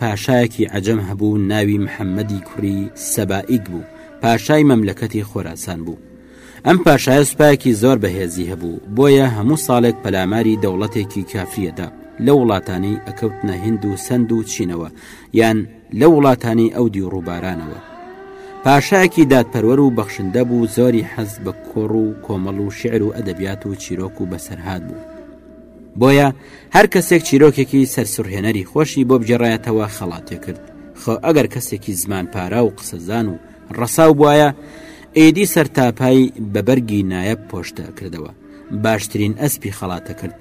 پاشایەکی عەجەم هەبوو ناوی محەممەدی کوڕی سەبائیک بوو پاشای مەملەکەتی خۆراسان بوو ئەم پاشایە سوپایەکی زۆر بەهێزی هەبوو بۆیە هەموو ساڵێک پەلاماری دەوڵەتێکی کافریەدا لە وڵاتانی ئەکەوتنە هند و سند و چینەوە یان لە وڵاتانی ئەو دی ڕووبارانەوە پاشایەکی دادپەروەر و بەخشندە بوو زۆری حەز بە کۆڕ و کۆمەڵ و شعر و ئەدەبیات و چیرۆک و بەسەرهات بوو بۆیە هەر کەسێک چیرۆکێکی سەرسوڕهێنەری خۆشی بۆ بگێڕایەتەوە خەڵاتێ کرد خۆ ئەگەر کەسێکی زمان پارا و قسەزان و ڕەساو بواە ئێدی سەرتاپای بە بەرگی نایە پۆشتە کردەوە باشترین ئەسپی خەڵاتە کرد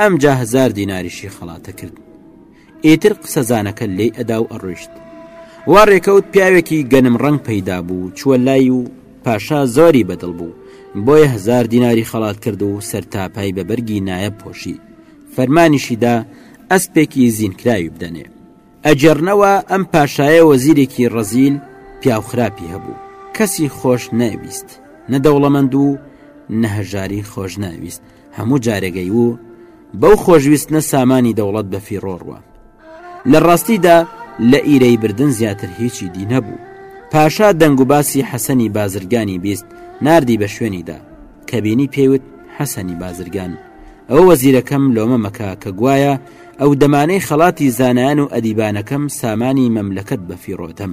ئەم جا هزار دیناریشی خەڵاتە کرد ئیتر قسەزانەکە لێی ئەدا و ئەڕۆیشت وا ڕێکەوت پیاوێکی گەنم ڕەنگ پەیدا بوو چووە لای و پاشا زۆری بەدڵ بوو بۆیە هزار دیناری خەڵات کرد و سەرتاپای بە بەرگی نایە پۆشی فەرمانیشیدا ئەسپێکی زینکراوی بدەنێ ئەجێڕنەوە ئەم پاشایە وەزیرێکی ڕەزیل پیاوخراپی هەبوو کەسی خۆش نەویست نە دەوڵەمەند و نەهەژاری خۆش ناویست هەموو جارەگەی و بەو خۆشویستنە سامانی دەوڵەت بە فیڕۆڕوە لە ڕاستیدا لە ئیرەی بردن زیاتر هیچی دی نەبوو پاشا دەنگ و باسی حەسەنی بازرگانی بیست نردی بە شوێنیدا کەبینی پێوت حەسەنی بازرگان ئەو وەزیرەکەم لۆمە مەکە کە گوایە ئەو دەمانەی خەڵاتی زانایان و ئەدیبانەکەم سامانی مەملەکەت بە فیڕۆتەم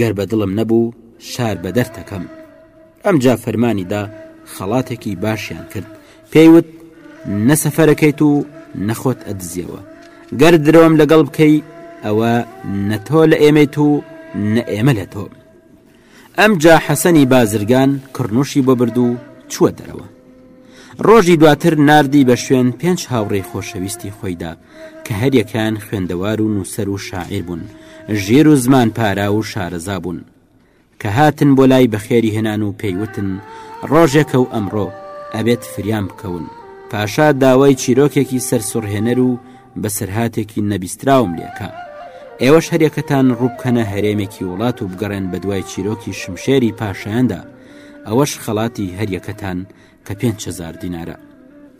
گەر بە دڵم نەبوو شار بە دەرتەکەم ئەمجا فەرمانی دا خەڵاتێکی باشیان کرد پێیوت نە سەفەرەکەیت و نەخۆت ئەدزیەوە گەر درۆم لەگەڵ بکەی ئەوە نە تۆ لە ئێمەیت و نە ئێمە لە تۆ ئەم جا حەسەنی بازرگان کڕنوشی بۆ برد و چووە دەرەوە ڕۆژی دواتر ناردی بە شوێن پێنج هاوڕێی خۆشەویستی خۆیدا کە هەریەکان خوێندەوار و نووسەر و شاعیر بوون ژێر و زمان پارا و شارەزا بوون کە هاتن بۆ لای بەخێری هێنان و پێیوتن ڕۆژێکە و ئەمڕۆ ئەبێت فریان بکەون پاشا داوای چیرۆکێکی سەرسوڕهێنەر و بەسەرهاتێکی نەبیستراوم لێکە ئێوەش هەریەکەتان ڕووبکەنە هەرێمێکی وڵات و بگەڕێن بە دوای چیرۆکی شمشێری پاشایاندا ئەوەش خەڵاتی هەریەکەتان کە پێنج هەزار دینارە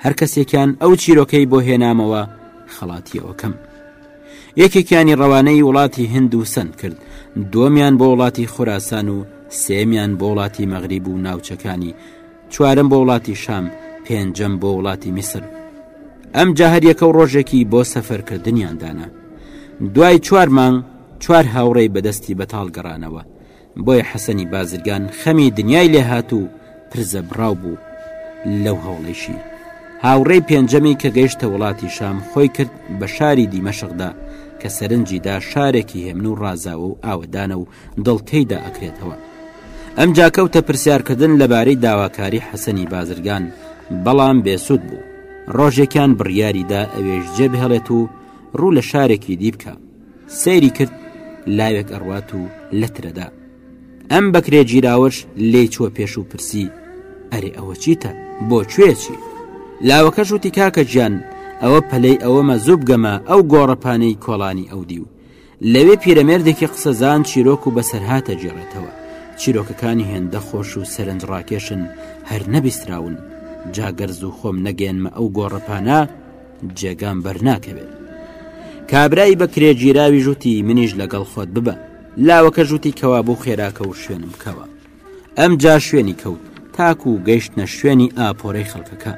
هەر کەسێکیان ئەو چیرۆکەی بۆ هێنامەوە خەڵاتیەوەکەم یەکێکیانی ڕەوانەی وڵاتی هند و سند کرد دووەمیان بۆ وڵاتی خوراسان و سێمیان بۆ وڵاتی مەغریب و ناوچەکانی چوارم بۆ وڵاتی شام پێنجەم بۆ وڵاتی میسر ئەم جاهریەکە و ڕۆژێکی بۆ سەفەرکردنیان دانا دوای چوار مانگ چوار هاوڕێی بەدەستی بەتاڵ گەڕانەوە بۆیە حەسەنی بازرگان خەمی دنیای لێهات و پرزە بڕاو بوو لەو هەوڵەیشی هاوڕێی پێنجەمی کە گەیشتە وڵاتی شام خۆی کرد بە شاری دیمەشقدا کە سەرنجیدا شارێکی هێمن و ڕازاوە و ئاوەدانە و دڵتێیدا ئەکرێتەوە ئەم جاکەوتە پرسیارکردن لەبارەی داواکاری حەسەنی بازرگان بەڵام بێسوود بوو ڕۆژێکیان بڕیاریدا ئەوێش جێبهێڵێت و ڕوو لە شارێکی دی بکە سەیری کرد لاوێک ئەڕوات و لەترەدا ئەم بەکرێ گیراوەش لێ چوە پێش و پرسی ئەرێ ئەوە چیتە بۆ کوێچی لاوەکەش وتی کاکە گیان ئەوە پەلەی ئەوەمە زوب گەمە ئەو گۆڕەپانەی کۆڵانی ئەو دیو لەوێ پیرەمێردێکی قسەزان چیرۆک و بەسەرهاتە جێڕێتەوە چیرۆکەکانی هێندە خۆش و سەرنج ڕاکێشن هەر نەبیستراون جاگەرز و خۆم نەگەێنمە ئەو گۆڕەپانە جێگام بەرناکەوێ کابرای بەکرێگیراوی ژووتی منیش لەگەڵ خۆت ببە لاوەکە ژووتی کەوا بۆ خێراکە و شوێنم کەوە ئەم جا شوێنی کەوت تاکو و گەیشتە شوێنی ئاپۆرەی خەڵکەکە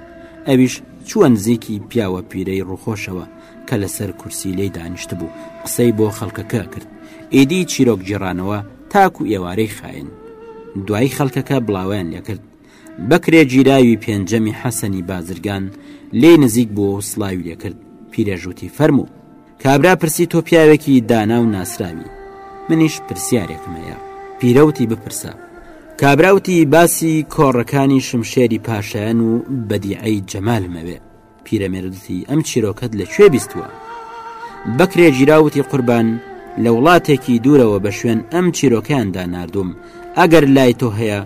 ئەویش چووە نزیکی پیاوە پیرەی ڕوخۆشەوە کە لەسەر کورسی لی دانیشت بوو قسەی بۆ خەڵکەکە کرد ئیدی چیرۆک جێڕانەوە تاکو ئێوارەی خاین دوایی خەڵکەکە بڵاویان لەکرد بەکرێگیراوی پێنجەمی حەسەنی بازرگان لێی نزیک بووە و سلاوی لێکرد پیرێژوتی فەرموو کابرا پرسی تۆ پیاوێکی دانا و ناسراوی منیش پرسیارێکم هەیە پیرەوتی بپرسە کابراوتی باسی کۆڕەکانی شمشێری پاشایەن و بەدیعەی جەمالمەوێ پیرەمێردوتی ئەم چیرۆکەت لە کوێ بیستووە بەکرێ گیراوتی قوربان لە وڵاتێکی دوورەوە بە شوێن ئەم چیرۆکەیاندا نردوم ئەگەر لای تۆ هەیە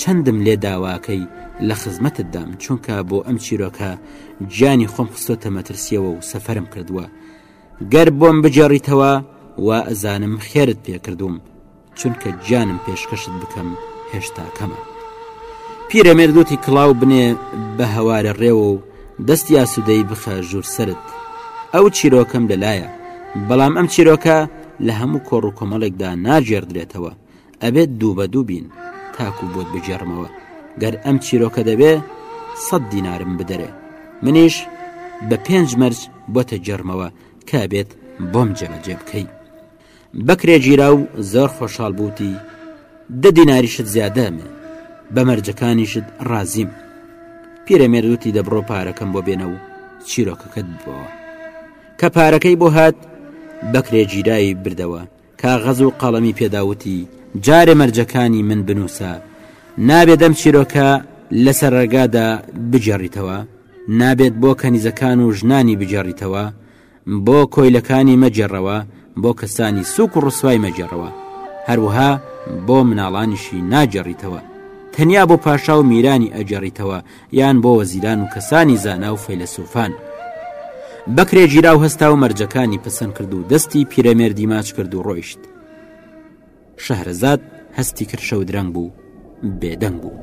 چەندم لێ داواکەی لە خزمەتت دام چونکە بۆ ئەم چیرۆکە گیانی خۆم خستۆتە مەترسیەوە و سەفرم کردووە گەر بۆم بجێڕیتەوە و ئەزانم خێرت پێکردوم چونکە گیانم پێشکەشت بکەم هێشتا کەمە پیرەمێردوتی کڵاو بنێ بە هەوارە ڕێوە و دەست یاسوودەی بخە ژوور سرد ئەو چیرۆکەم لەلایە بەڵام ئەم چیرۆکە لە هەموو کۆڕ و کۆمەڵێکدا ناگێڕدرێتەوە ئەبێت دوو بە دوو بین تاکو بۆت بگێڕمەوە گەر ئەم چیرۆکە دەبێ سەد دینارم بدەرێ منیش بە پێنج مەرج بۆتە جەرمەوە کابێت بۆم جەمەجێ بکەیت بەکرێ گیرا و زۆر خۆشحاڵ بوو وتی دە دیناریشت زیادەمێ بە مەرجەکانیشت ڕازیم پیرەمێرد وتی دەبڕۆ پارەکەم بۆ بێنە و چیرۆکەکەت بووەوە کە پارەکەی بۆ هات بەکرێ گیرایی بردەوە کاغەز و قەڵەمی پێداوتی جارێ مەرجەکانی من بنووسە نابێت دەم چیرۆکە لەسەر ڕێگادا بجێڕیتەوە نابێت بۆ کەنیزەکان و ژنانی بجێڕیتەوە بۆ کۆیلەکانی مەگێڕەوە بۆ کەسانی سوک و ڕسوای مەگێڕەوە هەروەها بۆ مناڵانیشی ناگێڕیتەوە تەنیا بۆ پاشا و میرانی ئەگێڕیتەوە یان بۆ وەزیران و کەسانی زانا و فەیلەسوفان بەکرێ گیرا و هەستا و مەرجەکانی پسند کرد و دەستی پیرەمێردی ماچ کرد و ڕۆیشت شەهرەزاد هەستی کرد شەودرەنگ بوو بێدەنگ بوو.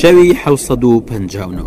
شەوی حەوت سەد و پەنجا و نۆ.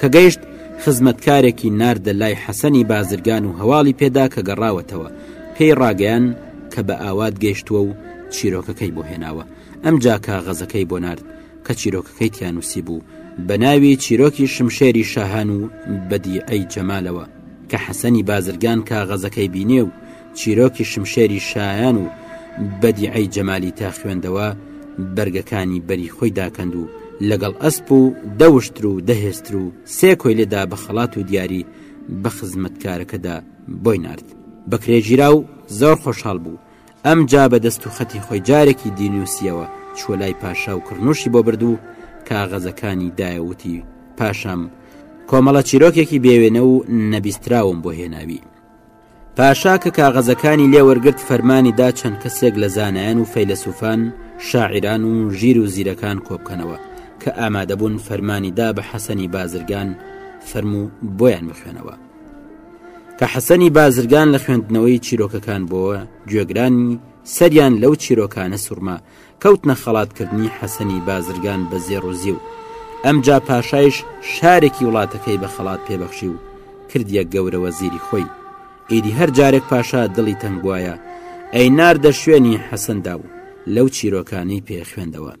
کە گەیشت خزمەتکارێکی ناردە لای حەسەنی بازرگان و هەواڵی پێدا کە گەڕاوەتەوە پێی ڕاگەیان کە بە ئاوات گەیشتووە و چیرۆکەکەی بۆ هێناوە ئەم جاکە غەزەکەی بۆ نرد کە چیرۆکەکەی تیانوسی بوو بە ناوی چیرۆکی شمشێری شاهان و بەدی ئەی جەمالەوە کە حەسەنی بازرگان کاغەزەکەی بینێ و چیرۆکی شمشێری شایان و بەدیعەی جەمالی تا خوێندەوە بەرگەکانی بەری خۆی داکەند و لەگەڵ ئەسپ و دەوشتر و دەهێستر و سێ کۆی لێدا بە خەڵات و دیاری بە خزمەتکارەکەدا بۆی نرد بەکرێژیرا و زۆر خۆشحاڵ بوو ئەم جا بە دەست و خەتی خۆی جارێکی دینوسیەوە چوە لای پاشا و کڕنوشی بۆ برد و کاغەزەکانی دایەوتی پاشام کۆمەڵە چیرۆکێکی بێوێنە و نەبیستراوم بۆ هێناوی پاشا کە کاغەزەکانی لێ وەرگرت فەرمانی دا چەند کەسێک لە زانایان و فەیلەسوفان شاعران و ژیر و زیرەکان کۆبکەنەوە کە ئامادەبوون فەرمانی دا بە حەسەنی بازرگان فەرموو بۆیان بخوێنەوە کە حەسەنی بازرگان لە خوێندنەوەی چیرۆکەکان بۆوە گوێگرانی سەریان لەو چیرۆکانە سوورما کەوتنە خەڵات کردنی حەسەنی بازرگان بە زێڕ و زیو. ئەمجا پاشایش شارێکی وڵاتەکەی بە خەڵات پێ بەخشی و کردیە گەورە وەزیری خۆی. ئیدی هەر جارێک پاشا دڵی تەنگ بوایە ئەی ناردە شوێنی حەسەندا و لەو چیرۆکانەی پێ خوێندەوە.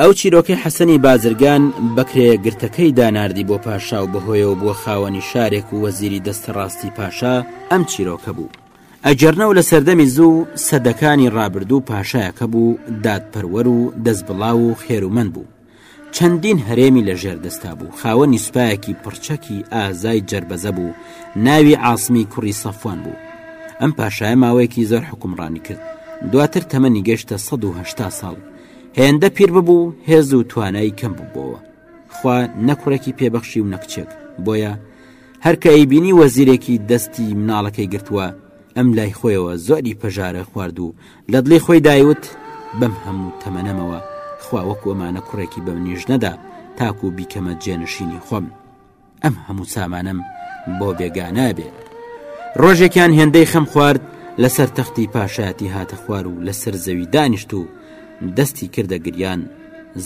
ئەو چیرۆکەی حەسەنی بازرگان بە کرێ گرتەکەی دا ناردی بۆ پاشا و بەهۆیەوە بووە خاوەنی شارێک و وەزیری دەستە ڕاستی پاشا ئەم چیرۆکە بوو. ئەگەرنا و لە سەردەمی زوو سەدەکانی ڕابردوو پاشایەکە بوو دادپەروەر و دەستبڵاو و خێرومەند بوو چەندین هەرێمی لە ژێر دەستا بوو خاوە نیسوپایەکی پڕچەکی ئازای جربەزە بوو ناوی عاسمی کوڕی سەفوان بوو ئەم پاشایە ماوەیەکی زۆر حکومڕانی کرد دواتر تەمەنی گەشتە 1970 ساڵ هێندە پیر ببوو هێز و توانای کەم ببووەوە خوا نەکوڕێکی پێبەخشی و نەکچێک بۆیە هەر کە ئەیبینی وەزیرێکی دەستی مناڵەکەی گرتووە، ئەم لای خۆیەوە زۆری پەژارە خوارد و لە دڵی خۆی دایوت، بەم هەموو تەمەنەمەوە خوا وەکو ئەمانە کوڕێکی بە منیش نەدا تاکو بیکەمە جێنشینی خۆم. ئەم هەموو چامانەم بۆ بێگانە بێ. ڕۆژێکیان هێندەی خەم خوارد لەسەر تەختی پاشایەتی هاتە خوار و لەسەر زەوی دانیشت و دەستی کردە گریان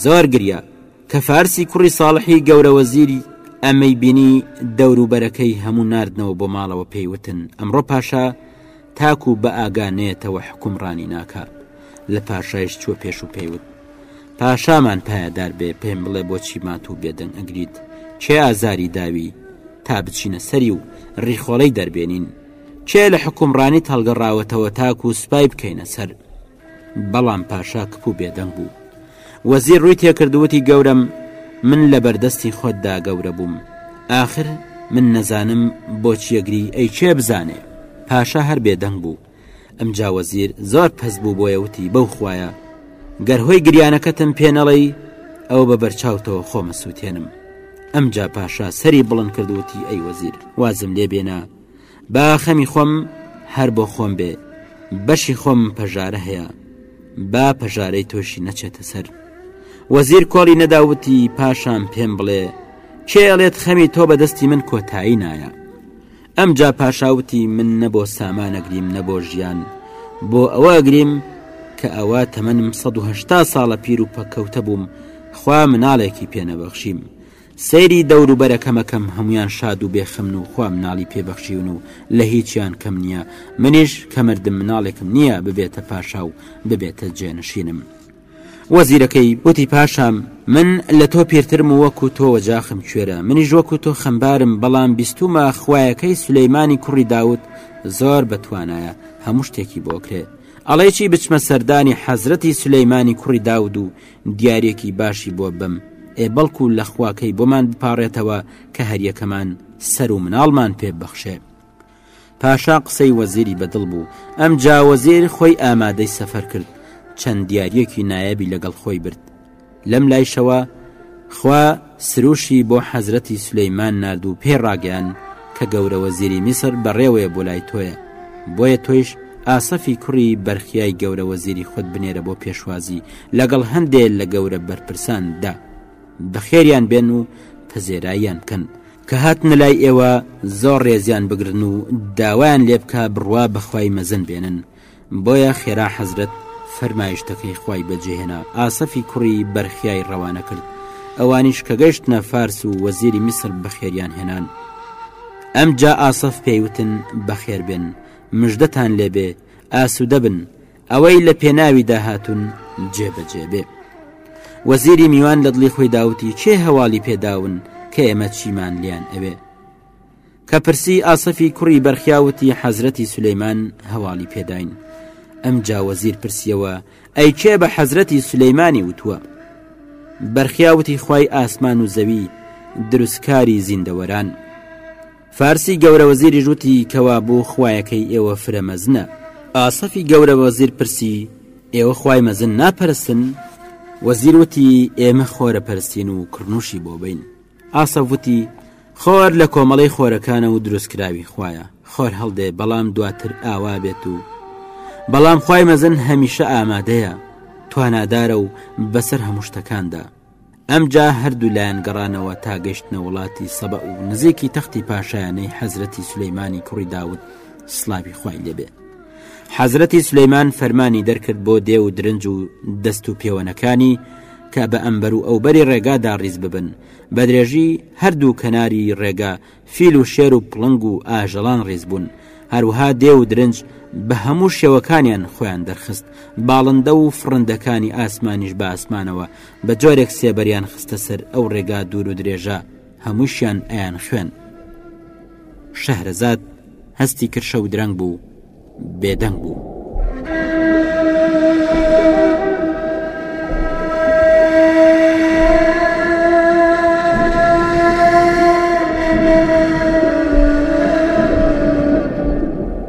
زۆر گریا کە فارسی کوڕی ساڵحی گەورە وەزیری ئەمەی بینی دەورو بەرەکەی هەموو ناردنەوە بۆ ماڵەوە پێی وتن ئەمڕۆ پاشا تاکو بە ئاگا نێتەوە حکوم ڕانی ناکا لە پاشایش چوە پێش و پێیوت پاشامان پایەدار بێ پێم بڵێ بۆچی مات و بێدەنگ ئەگریت چێ ئازاری داوی تا بچینە سەری و ڕیخۆڵەی دەربێنین چێ لە حکومڕانی تەڵگەڕاوەتەوە تاکو و سوپای بکەینە سەر بەڵام پاشا کپ و بێدەنگ بوو وەزیر ڕووی تێکردووتی گەورەم من لە بەردەستی خۆتدا گەورە بووم آخر من نەزانم بۆچیەگری ئەی چێ بزانێ پاشا هەر بێدەنگ بوو ئەم جاوەزیر زۆر پەس بوو بۆیە وتی بەو خویە گەر هۆی گریانەکەتم پێنەڵی ئەو بە بەرچاوتەوە خۆمە سووتێنم ئەم جا پاشا سەری بڵند کردوتی ئەی وەزیر وازم لێ بێنە با خەمی خۆم هەر بۆ خۆم بێ بەشی خۆم پەژارە هەیە با پەژارەی تۆشی نەچێتە سەر وەزیر کۆڵی نەداوتی پاشان پێم بڵێ کێڵێت خەمی تۆ بەدەستی من کۆتایی نایە ئەم جا پاشاوتی من نەبۆ سامانەگریم نەبۆ ژیان بۆ ئەوە گریم کە ئەوە تەمەنم 1970 ساڵە پیر و پەکەوتە بووم خوا مناڵێکی پێنەبەخشیم سەیری دەوروبەرەکەمەکەم هەموان شاد و بێ خەمن و خوا مناڵی پێ بەخشیون و لە هیچیان کەم نیە منیش کە مردم مناڵێکم نیە ببێتە پاشا و ببێتە جێنشینم. وەزیرەکەی وتی پاشام من لە تۆ پیرترم و وەکو تۆ وەجاخم کوێرە منیش وەکو تۆ خەمبارم بەڵام بیستومە خوایەکەی سولەیمانی کوڕی داود زۆر بە توانایە هەموو شتێکی بۆ کرێ ئەڵێی چی بچمە سەردانی حەزرەتی سولەیمانی کوڕی داود و دیاریەکی باشی بۆ بم ئێ بەڵکو لە خوا کەی بۆمان بپاڕێتەوە کە هەریەکەمان سەر و مناڵمان پێ بەخشێ پاشا قسەی وەزیری بەدڵ بوو ئەم جاوەزیر خۆی ئامادەی سەفەر کرد چەند دیارەکی نایەبی لەگەڵ خۆی برد لەم لایشەوە خوا سروشی بۆ حەزرەتی سولەیمان نارد و پێی ڕاگەیاند کە گەورە وەزیری میسر بەڕێوەیە بۆ لای تۆیە، بۆیە تۆیش ئاسەفی کوڕی بەرخیای گەورە وەزیری خۆت بنێرە بۆ پێشوازی لەگەڵ هەندێ لە گەورە بەرپرسان دا، بەخێریان بێن و پەزێراییان بکەن، کە هاتنە لای ئێوە زۆر ڕێزیان بگرن و داوایان لێ بکە بڕوا بە خوای مەزن بێنن. بۆیە خێرا حەزرەت فەرمایشتەکەی خوای بەجێهێنا ئاسەفی کوڕی بەرخیای ڕەوانە کرد ئەوانیش کە گەشتنە فارس و وەزیری میسر بەخێریان هێنان ئەم جا ئاسەف پێیوتن بەخێربێن مژدەتان لێبێ ئاسوودە بن ئەوەی لە پێناوی داهاتون جێبەجێ بێ وەزیری میوان لە دڵی خۆی داوتی چێ هەواڵی پێداون کە ئێمە چیمان لیان ئەوێ کە پرسی ئاسەفی کوڕی بەرخیا وتی حەزرەتی سولەیمان هەواڵی پێداین ئەمجا وەزیر پرسیەوە ئەی کێ بە حەزرەتی سولەیمانی وتووە بەرخیاوتی خی ئاسمان و زەوی دروستکاری زیندەوەران فارسی گەورە وەزیری ژووتی کەوا بۆ خویەکەی ئێوە فرە مەزنە ئاسەفی گەورە وەزیر پرسی ئێوە خی مەزن ناپەرستن وەزیروتی ئێمە خۆرە پەرستین و کڕنوشی بۆ بین ئاسەف وتی، خۆر لە کۆمەڵەی خۆرەکانەوە دروستکراوی، خوایە خۆر هەڵدێ بەڵام دواتر ئاوا بێت و بەڵام خوای مەزن هەمیشە ئامادەیە، توانادارە و بەسەر هەموو شتەکاندا. ئەمجا هەردوو لایەن گەڕانەوە تا گەشتنە وڵاتی سەبەء و نزیکی تەختی پاشایانەی حەزرەتی سولەیمانی کوڕی داود سڵاوی خوای لێبێ. حەزرەتی سلیمان فەرمانی دەرکرد بۆ دێ و درنج و دەست و پێوەنەکانی کە بە ئەمبەر و ئەوبەری ڕێگادا ڕیز ببن بە درێژی هەردوو کەناری ڕێگا فیل و شێر و پڵنگ و ئاژەڵان ڕیز بوون هەروها دێ و درنج بە هەموو شێوەکانیان خۆیان دەرخست باڵندە و فڕندەکانی ئاسمانیش بە ئاسمانەوە بە جۆرێک سێبەریان خستە سەر ئەو ڕێگا دوور و درێژە هەمووشیان ئەیان خوێن شەهرەزاد هەستی کرشە و درەنگ بوو بێدەنگ بوو.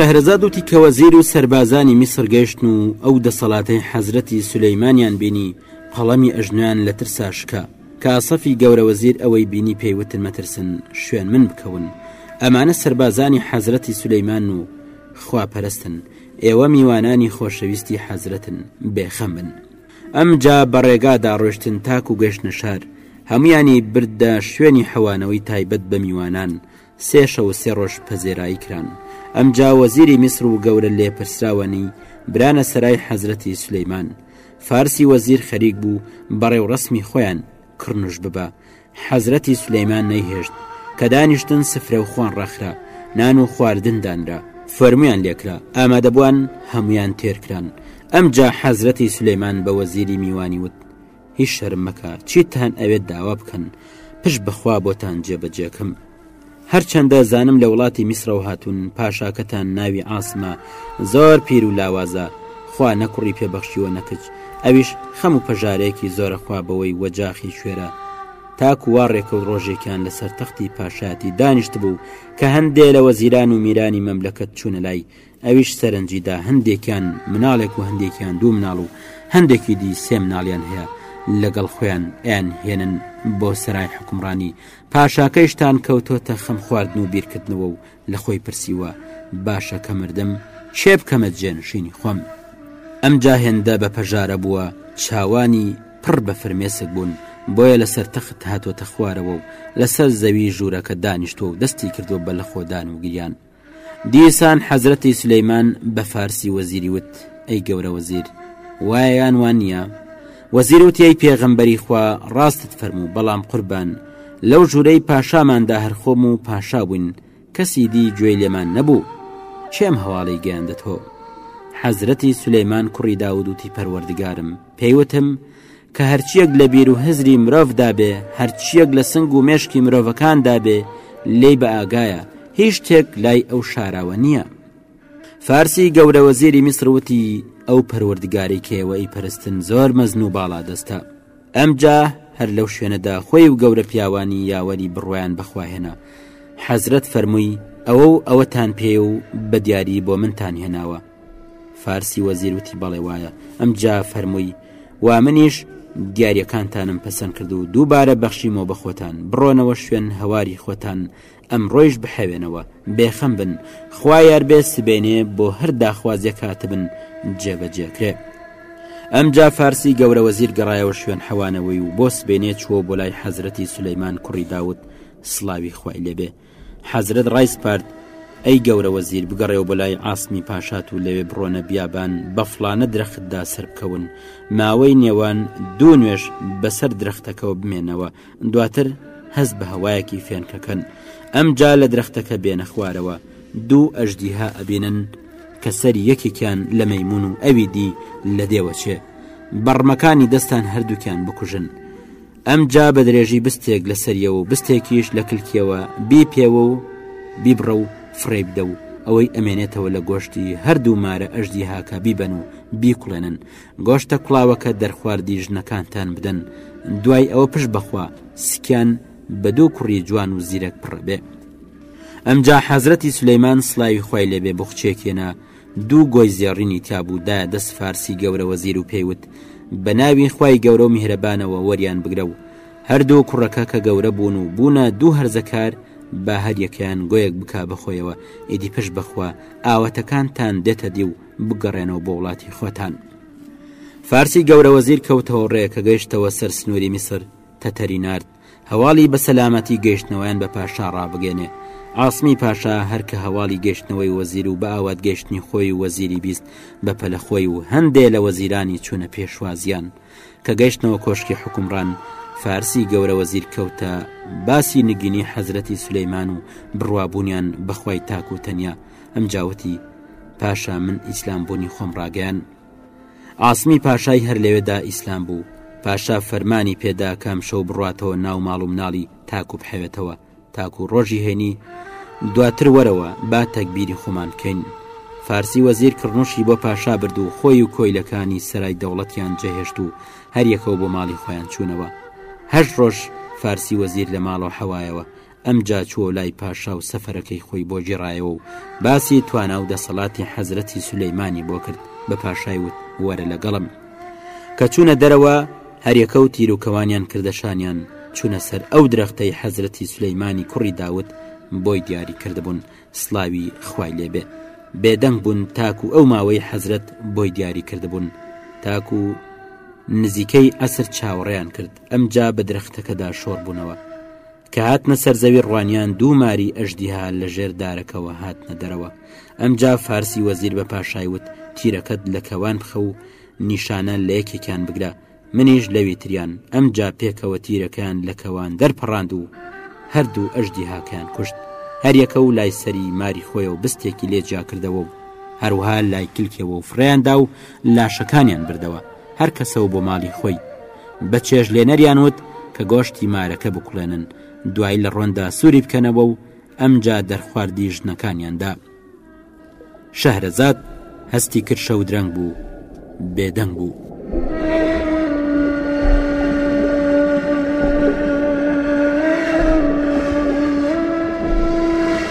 شەهرەزاد وتی کە وەزیر و سربازانی میسر گەشتن و ئەو دەسەڵاتی حەزرەتی سولەیمانیان بینی قەڵەمی ئەژنویان لە ترسا شکا کە سەفی گەورە وەزیر ئەوەی بینی پێی وتن مەترسن شوێن من بکەون ئەمانە سەربازانی حەزرەتی سولەیمان و خواپەرستن ئێوە میوانانی خۆشەویستی حەزرەتن بێخەم بن ئەم جا بەڕێگادا ڕۆشتن تاک و گەشتە شار هەمویانی بردە شوێنی حەوانەوەی تایبەت بە میوانان سێ شەو و سێ ڕۆژ پەزێرایی کران. ئەمجا وەزیری میسر و گەورە لێپرسراوانی برانە سەرای حەزرەتی سولەیمان. فارسی وەزیر خەریک بوو بە ڕێوڕەسمی خۆیان کڕنوش ببا. حەزرەتی سولەیمان نەیهێشت. کە دانیشتن سفرە و خوان ڕاخرا. نان و خواردن دانرا. فەرموویان لێکرا. ئامادەبووان هەموویان تێرکران. ئەمجا حەزرەتی سولەیمان بە وەزیری میوانی وت، هیچ شەرم مەکە چیتان ئەوێت داوا بکەن پش بەخوا بۆتان جێبەجێکەم هەرچەندە زانم لە وڵاتی میسرەوە هاتوون پاشاکەتان ناوی ئاسمە زۆر پیر و لاوازە خوا نەکوڕی پێبەخشیوە نەکچ ئەویش خەم و پەژارێکی زۆرە خوا بەوەی وەجاخی کوێرە تاکووا ڕێکە و ڕۆژێکیان لەسەر تەختی پاشایەتی دانیشت بوو کە هەندێ لە وەزیران و میرانی مەملەکەت چوونە لای ئەویش سەرنجی دا هەندێکیان مناڵێک و هەندێکیان دوو مناڵ و هەندێکی دی سێ مناڵیان هەیە لەگەڵ خۆیان ئەیان هێنن بۆ سەرای حکومڕانی پاشاکەیشتان کەوتۆتە خەم خواردن و بیرکردنەوە و لە خۆی پرسیوە باشە کە مردم چێ بکەمە جێنشینی خۆم ئەم جاهێندە بە پەژارە بووە چاوانی پڕ بە فرمێسک بوون بۆیە لەسەر تەخت هاتۆتە خوارەوە و لەسەر زەوی ژوورەکە دانیشتوە و دەستی کردو بە لە خۆدان و گریان دیسان حەزرەتی سولەیمان بە فارسی وەزیری وت، ئەی گەورە وەزیر، وایە یان وا نییە؟ وەزیر وتی، ئەی پێغەمبەری خوا، ڕاستت فەرموو، بەڵام قوربان، لەو ژوورەی پاشاماندا هەر خۆم و پاشا بووین، کەسی دی گوێی لێمان نەبوو. کێم هەواڵی گەیاندەتەوە؟ حەزرەتی سولەیمان کوڕی داود وتی، پەروەردگارم پێی وتم، کە هەرچییەک لە بیر و هزری مرۆڤدا بێ، هەرچییەک لە سنگ و مێشکی مرۆڤەکاندا بێ، لێی بە ئاگایە، هیچ شتێک لای ئەو شاراوە نییە. فارسی گەورە وەزیری میسر وتی، ئەو پەروەردگارەی کە ئێوە ئەیپەرستن زۆر مەزن و باڵادەستە. ئەمجا هەر لەو شوێنەدا خۆی و گەورە پیاوانی یاوەری بڕوایان بە خوا هێنا. حەزرەت فەرمووی، ئەوە و ئەوەتان پێیە و بە دیاری بۆ منتان هێناوە. فارسی وەزیر وتی بەڵێ وایە ئەمجا فەرمووی وا منیش دیارەکانتانم پەسەند کرد و دووبارە بەخشیمەوە بە خۆتان بڕۆنەوە شوێن هەواری خۆتان ئەم ڕۆیش بحەوێنەوە بێخەم بن خوایار بێ سبێنێ بۆ هەر داخوازیە کاتبن جێبەجێکرێ ئەمجا فارسی گەورە وەزیر گەڕایەوە شوێن حەوانەوەی و بۆ سبێنێ چوە بۆ لای حەزرەتی سولەیمان کوڕی داوت سلاوی خوای لێبێ حەزرەت ڕایسپارد، ئەی گەورە وەزیر بگەڕێوە بۆ لای عاسمی پاشات و لەوێ بڕۆنە بیابان بە فڵانە درەختدا سەربکەون، ماوەی نێوان دوو نوێژ بەسەر درەختەکەوە بمێنەوە، دواتر هەست بە هەوایەکی فێنکە کەن، ئەمجا لە درەختەکە بێنە خوارەوە، دوو ئەژدیها ئەبینن کە سەری یەکێکیان لە مەیمون و ئەوی دی لە دێوە چێ، بەڕمەکانی دەستان هەردووکیان بکوژن. ئەم جا بە درێژی بستێک لە سەریەوە و بستێکیش لە کلکیەوە بی پێوە و بیبڕە و فڕێبدە و ئەوەی ئەمێنێتەوە لە گۆشتی هەردوو مارە ئەژدی هاکە بیبەن و بیکڵێنن گۆشتە کوڵاوەکە دەرخواردی ژنەکانتان بدەن دوای ئەوە پشت بەخوا سکیان بە دوو کوڕی جوان و زیرەک پڕەبێ ئەمجا حەزرەتی سلەیمان سلاوی خی لێبێ بخچێکێنە دوو گۆی زێڕینی تیا بوو دایە دەست فارسی گەورە وەزیر و پێی وت، بە ناوی خوای گەورە و میهرەبانەوە وەریان بگرە و هەردوو کوڕەکە کە گەورە بوون و بوونە دوو هەرزەکار با هەر یەکەیان گۆیەک بکا بە خۆیەوە ئیدی پشت بە خوا ئاواتەکانتان دێتە دی و بگەڕێنەوە بۆ وڵاتی خۆتان. فارسی گەورە وەزیر کەوتەوە ڕێ کە گەیشتەوە سەر سنووری میسر تەتەری نارد هەواڵی بە سەلامەتی گەیشتنەوەیان بە پاشا ڕابگەێنێ. عاسمی پاشا هەر کە هەواڵی گەیشتنەوەی وەزیر و بە ئاوات گەیشتنی خۆی و وەزیری بیست بە پەلە خۆی و هەندێ لە وەزیرانی چوونە پێشوازیان. کە گەیشتنەوە کۆشکی حوکمڕان، فارسی گەورە وەزیر کەوتە باسی نگینی حەزرەتی سولەیمان و بڕوابوونیان بە خوای تاک و تەنیا. ئەمجا وتی، پاشا من ئیسلام بوونی خۆم ڕاگەیان. عاسمی پاشای هەر لەوێدا ئیسلام بوو پاشا فەرمانی پێدا کەم شەو بڕاتەوە ناو ماڵ و مناڵی تاکو بحەوێتەوە تاکو ڕۆژی هێنی دواتر وەرەوە با تەکبیری خۆمان بکەین فارسی وەزیر کڕنوشی بۆ پاشا برد و خۆی و کۆیلەکانی سەرای دەوڵەتیان جێهێشت و هەریەکەو بۆ ماڵی خۆیان چوونەوە هەش ڕۆژ فارسی وەزیر لە ماڵەوە حەوایەوە ئەمجا چووە لای پاشا و سەفەرەکەی خۆی بۆ گێڕایەوە و باسی توانا و دەسەڵاتی حەزرەتی سولەیمانی بۆ کرد بە پاشای وت وەرە لەگەڵم کە چوونە دەرەوە هەریەکە و تیرروکەوانیان کردەشانیان چوونە سەر ئەو درەختەی حەزرەتی سولەیمانی کوڕی داوت بۆی دیاری کردبوون سلاوی خوای لێبێ بێدەنگ بوون تاکو ئەو ماوەی حەزرەت بۆی دیاری کردبوون تاکو نزیکەی ئەسر چاوەڕیان کرد ئەمجا بە درەختەکەدا شۆڕ بوونەوە کە هاتنە سەر زەوی ڕوانیان دوو ماری ئەژدیها لە ژێر دارەکەوە هاتنە دەرەوە ئەمجا فارسی وەزیر بە پاشای وت تیرەکەت لە کەوان بخە و نیشانە لە یەکێکیان بگرە منیش لەوی تریان ئەمجا پێکەوە تیرەکەیان لە کەوان دەرپەڕاند و هەردوو ئەژدی هاکەیان کوشت هەریەکە و لای سەری ماری خۆی و بستێکی لێ جیاکردەوە و هەروها لای کلکەوە و فڕیاندا و لاشەکانیان بردەوە هەر کەسە و بۆ ماڵی خۆی. بە چێژ لێنەریان وت کە گۆشتی مارەکە بکوڵێنن، دوای لە ڕۆندا سووری بکەنەوە و ئەمجا دەرخواردی ژنەکانیان دا. شەهرەزاد هەستی کرد شەودرەنگ بوو، بێدەنگ بوو.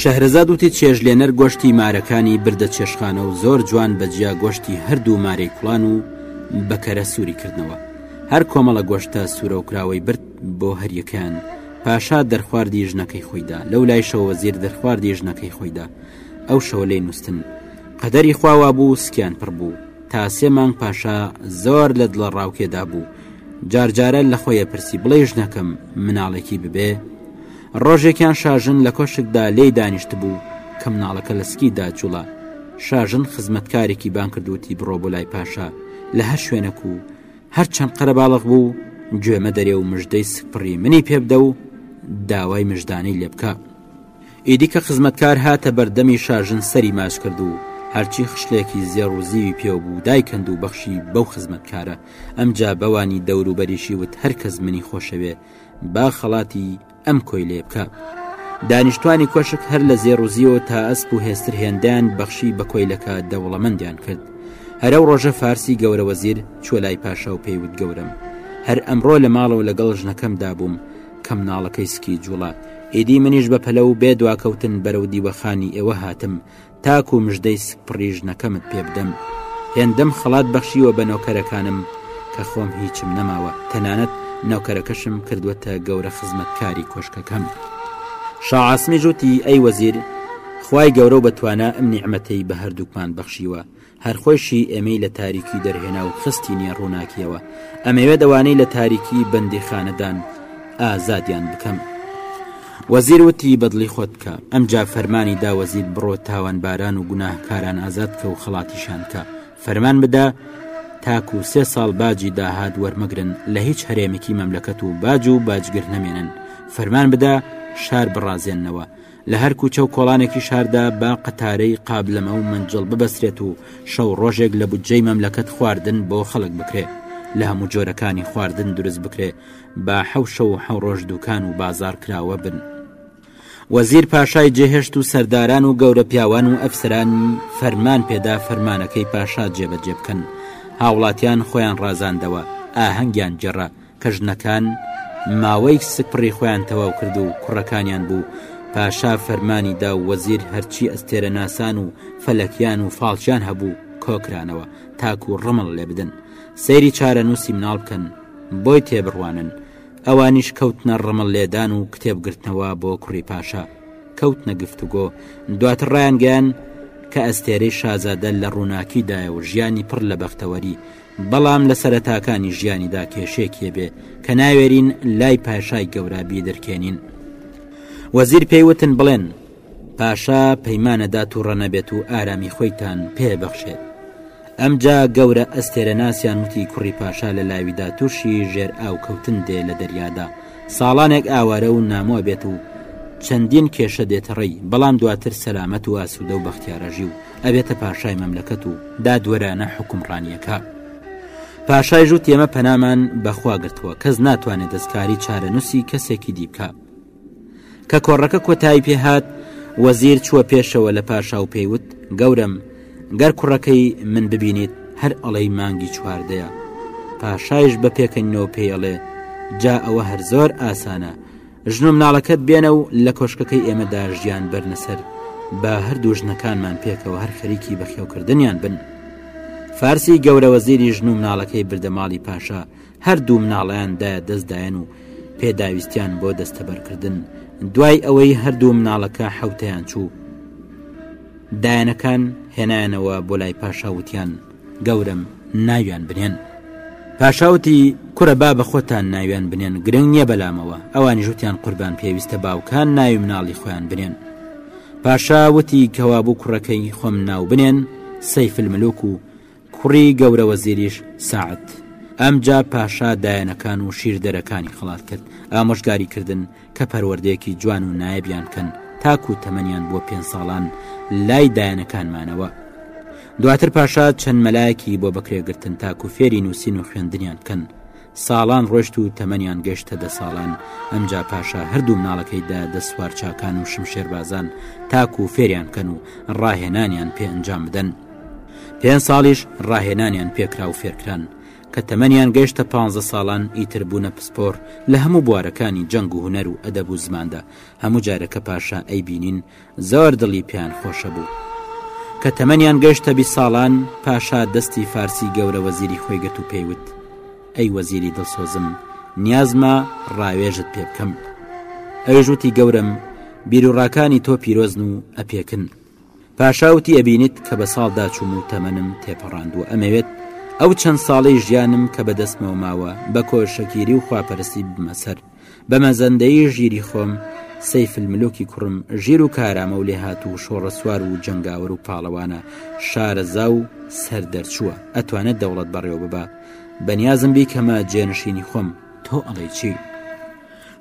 شەهرەزاد وتی چێژلێنەر گۆشتی مارەکانی بردە چێشخانە و زۆر جوان بە جیا گۆشتی هەردوو مارەی کوڵان و بەکەرە سووری کردنەوە هەر کۆمەڵە گۆشتە سوورەوکراوەی برد بۆ هەریەکەیان پاشا دەرخواردی ژنەکەی خۆیدا لەو لایشەوە وەزیر دەرخواردی ژنەکەی خۆیدا ئەو شەوە لێ نووستن قەدەری خواوا بوو سکیان پڕ بوو تا سێ مانگ پاشا زۆر لە دڵە ڕاوکێدا بوو جارجارە لە خۆیە پرسی بڵێ ژنەکەم مناڵێکی ببێ ڕۆژێکیان شاژن لە کۆشکدا لێی دانیشتبوو کە مناڵەکە لە سکی داجوڵە شاژن خزمەتکارێکی بان کردوتی بڕۆ بۆ لای پاشا لە هەر شوێنەک و هەرچەند قەرەباڵغ بوو گوێمە دەرێ و مژدەی سکپڕی منی پێبدە و داوای مژدانەی لێ بکە ئیدی کە خزمەتکار هاتە بەردەمی شاژن سەری ماچ کرد و هەرچی خشتێکی زێڕ و زیوی پێو بوو دایکەند و بەخشی بەو خزمەتکارە ئەمجا بەوانی دەوروبەریشی وت هەرکەس منی خۆشەوێت با خەڵاتی ئەم کۆیلەیە بکا. دانیشتوانی کۆشک هەر لە زێڕ و زیۆ تا ئەسپ و هێستر هێندەیان بەخشی بە کۆیلەکە دەوڵەمەندیان کرد. هەر ئەو ڕۆژە فارسی گەورە وەزیر چووە لای پاشا و پێی وت گەورەم. هەر ئەمڕۆ لە ماڵەوە لەگەڵ ژنەکەم دابووم کە مناڵەکەی سکی جووڵا. ئیدی منیش بە پەلە و بێ دواکەوتن بەرەو دیوەخانی ئێوە هاتم تاکو مژدەی سپڕیژنەکەمت پێ بدەم، هێندەم خەڵات بەخشیوە بە نۆکەرەکانم کە خۆم هیچم نەماوە، تەنانەت نۆکەرەکەشم کردووەتە گەورە خزمەتکاری کۆشکەکەم. شا عاسمیش وتی، ئەی وەزیر، خوای گەورە و بەتوانا ئەم نیعمەتەی بە هەردووکمان بەخشیوە، هەر خۆیشی ئێمەی لە تاریکی دەرهێنا و خستینە ڕووناکیەوە ئەمەوێت ئەوانەی لە تاریکی بەندی خانەدان ئازادیان بکەم وەزیر وتی بەدڵی خۆت بکە ئەمجا فەرمانی دا وەزیر بڕۆ تاوانباران و گوناهکاران ئازاد کە و خەڵاتیشان کە فەرمان بدا تاکو سێ ساڵ باجی داهات وەرمەگرن لە هیچ هەرێمێکی مەملەکەت و باج و باجگر نەمێنن فەرمان بدا شار بڕازێنەوە لە هەر کووچە و کۆڵانێکی شاردا با قەتارەی قابلەمە و مەنجەڵ ببەسترێت و شەو ڕۆژێک لە بودجەی مەملەکەت خواردن بۆ خەڵک بکرێت لە هەموو جۆرەکانی خواردن دروست بکرێ با حەوشە و حەڕۆژ دوکان و بازار کراوە بن. وەزیر پاشای جێهێشت و سەرداران و گەورە پیاوان و ئەفسران فەرمان پێدا فەرمانەکەی پاشا جێبەجێ بکەن هاوڵاتیان خۆیان ڕازاندەوە ئاهەنگیان جێڕە کە ژنەکان ماوەیک سکپڕی خۆیان تەواو کرد و کوڕەکانیان بوو پاشا فەرمانی دا و وەزیر هەرچی ئەستێرە ناسان و فەلەکیان و فاڵچیان هەبوو کۆکرانەوە تاکو و ڕمەڵ لێ بدن سەیری چارە نووسی مناڵ بکەن بۆی تێبڕوانن ئەوانیش کەوتنە ڕمەڵ لێدان و کتێبگرتنەوە بۆ کوڕی پاشا کەوت نەگفت و گۆ دواتر ڕایانگەیان کە ئەستێرەی شازادە لە ڕووناکیدایە و ژیانی پڕ لە بەختەوەری بەڵام لە سەرەتاکانی ژیانیدا کێشەیەکی هەبێ کە ناوێرین لای پاشای گەورە بیدرکێنین وەزیر پێیوتن بڵێن پاشا پەیمانەدا تووڕە نەبێت و ئارامی خۆیتان پێ بەخشێت ئەمجا گەورە ئەستێرە ناسیان وتی کوڕی پاشا لە لاویدا تووشی ژێر ئاو کەوتن دێ لە دەریادا ساڵانێک ئاوارە و نامۆ بێت و چەندین کێشە دێتەڕی بەڵام دواتر سەلامەت و ئاسوودە و بەختیارەژی و ئەبێتە پاشای مەملەکەت و دادوەرانە حکومڕانیەکە پاشای ژوو تێمە پەنامان بەخوا گرتووە کەس ناتوانێت دەستکاری چارەنووسی کەسێکی دیبکە کە کۆڕەکە کۆتایی پێهات وەزیر چووە پێشەوە لە پاشا و پێیوت گەورم گەر کوڕەکەی من ببینیت هەر ئەڵەی مانگی چواردەیە پاشایش بە پێکەنینەوە پێڵێ جا ئەوە هەر زۆر ئاسانە ژن و مناڵەکەت بێنە و لە کۆشکەکەی ئێمەدا ژیان بەرنە سەر بە هەردوو ژنەکانمان پێکەوە هەر خەریکی بەخێوکردنیان بن فارسی گەورەوە زیری ژن و مناڵەکەی بردە ماڵی پاشا هەردوو مناڵیان دایە دەستدایەن و پێداویستیان بۆ دەستەبەرکردن دوای ئەوەی هەردوو مناڵەکە حوتیان چوو دایەنەکان هێنایانەوە بۆ لای پاشاوتیان گەورەم ناویان بنێن پاشاوتی کورە با بە خۆتان ناویان بنێن گرنگ نییە بەلامەوە ئەوانی ژوتیان قوربان پێویستە باوکان ناوی مناڵی خۆیان بنێن پاشا وتی کەوابوو کوڕەکەی خۆم ناو بنێن سەیفل ملوک و کوڕی گەورە وەزیریش سعد ئەمجا پاشا دایەنەکان و شیردەرەکانی خڵات کرد ئامۆژگاری کردن کە پەروەردەیەکی جوان و نایەبیان کەن تاکو تەمەنیان بووە پێنج ساڵان لای دایەنەکانمانەوە دواتر پاشا چەند مەلایەکی بۆ بەکرێگرتن تاکو فێری نووسین و خوێندنیان بکەن ساڵان ڕۆشت و تەمەنیان گەشتە دە ساڵان ئەمجا پاشا هەردوو مناڵەکەی دا دەسوار چاکان و شمشێربازان تاکو فێریان کەن و ڕاهێنانیان پێ ئەنجام بدەن پێ ساڵیش ڕاهێنانیان پێکرا و فێرکران کە تەمەنیان گەیشتە پانزە ساڵان ئیتر بوونە پسپۆڕ لە هەموو بوارەکانی جەنگ و هونەر و ئەدەب و زماندا، هەموو جارێک کە پاشا ئەیبینین زۆر دڵی پێیان خۆش ئەبوو. کە تەمەنیان گەیشتە بیست ساڵان پاشا دەستی فارسی گەورە وەزیری خۆی گرت و پێی وت، ئەی وەزیری دڵسۆزم نیازمە ڕاوێژت پێ بکەم. ئەویش وتی، گەورەم بیروڕاکانی تۆ پیرۆزن و ئەپێکن. پاشا وتی ئەبینیت کە بە ساڵ داچووم و تەمەنم تێپەڕاندووە ئەمەوێت ئەو چەند ساڵەی ژیانم کە بە دەستمەوە ماوە بە کۆشەکیری و خواپەرستی ببمە سەر بە مەزەندەیی ژیری خۆم سەیف الملوکی کوڕم ژیر و کارامە و لێهات و شۆڕە سوار و جەنگاوەر و پاڵەوانە شارەزا و سەر دەرچووە ئەتوانێت دەوڵەت بەڕێوە ببات بەنیازم بی کەمە جێنشینی خۆم تۆ ئەڵێ چی؟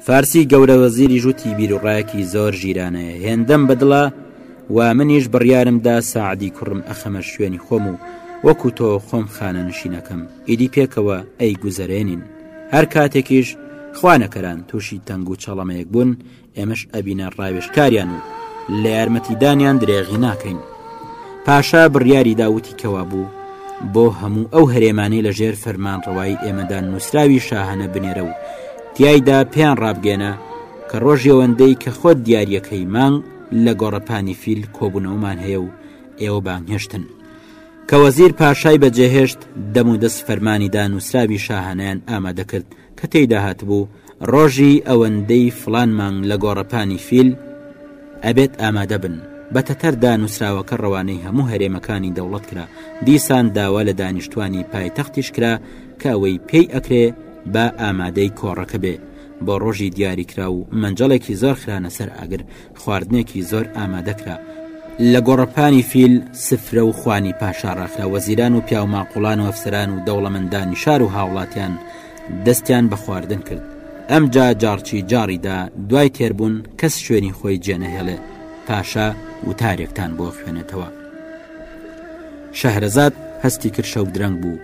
فارسی گەورە وەزیریش وتی بیروڕایەکی زۆر ژیرانەیە هێندەم بەدڵە و منیش بڕیارمدا سەعدی کوڕم ئەخەمە شوێنی خۆم و وەکو تۆ خۆم خانە نشینەکەم ئیدی پێکەوە ئەی گوزەرێنین هەر کاتێکیش خوانەکەران تووشی تەنگ و چەڵەمەیەک بوون ئێمەش ئەبینە ڕاوێشکاریان و لە یارمەتیدانیان درێغی ناکەین. پاشا بڕیاری داوتی کەوا بوو بۆ هەموو ئەو هەرێمانەی لە ژێر فەرمان ڕەوایی ئێمەدان نووسراوی شاهانە بنێرە و تایدا پێیان ڕابگەێنە کە ڕۆژێوەندەی کە خۆت دیارەکەی مانگ لە گۆڕەپانی فیل کۆبوونەوەمان هەیە و ئێوە بانگهێشتن کە وەزیر پاشای بەجێهێشت دەم و دەست فەرمانی دا نووسراوی شاهانیان ئامادەکرد کە تێیدا هاتبوو ڕۆژی ئەوەندەی فڵان مانگ لە گۆڕەپانی فیل ئەبێت ئامادە بن، بە تەتەردا نووسراوەکە ڕەوانەی هەموو هەرێمەکانی دەوڵەت کرا، دیسان داوا لە دانیشتوانی پایتەختیش کرا کە ئەوەی پێی ئەکرێ با ئامادەی کۆڕەکە بێ، بۆ ڕۆژی دیاریکراو مەنجەڵێکی زۆر خرانە سەر ئاگر، خواردنێکی زۆر ئامادەکرا لە گۆڕەپانی فیل سفرە و خوانی پاشا ڕاخرا وەزیران و پیاوماقلان و ئەفسران و دەوڵەمەندانی شار و هاوڵاتیان دەستیان بە خواردن کرد ئەم جا جاڕچی جاڕیدا دوای تێربوون کەس شوێنی خۆی جێنەهێڵێ پاشا وتارێکتان بۆ خوێنێتەوە شەهرەزاد هەستی کرد شەو درەنگ بوو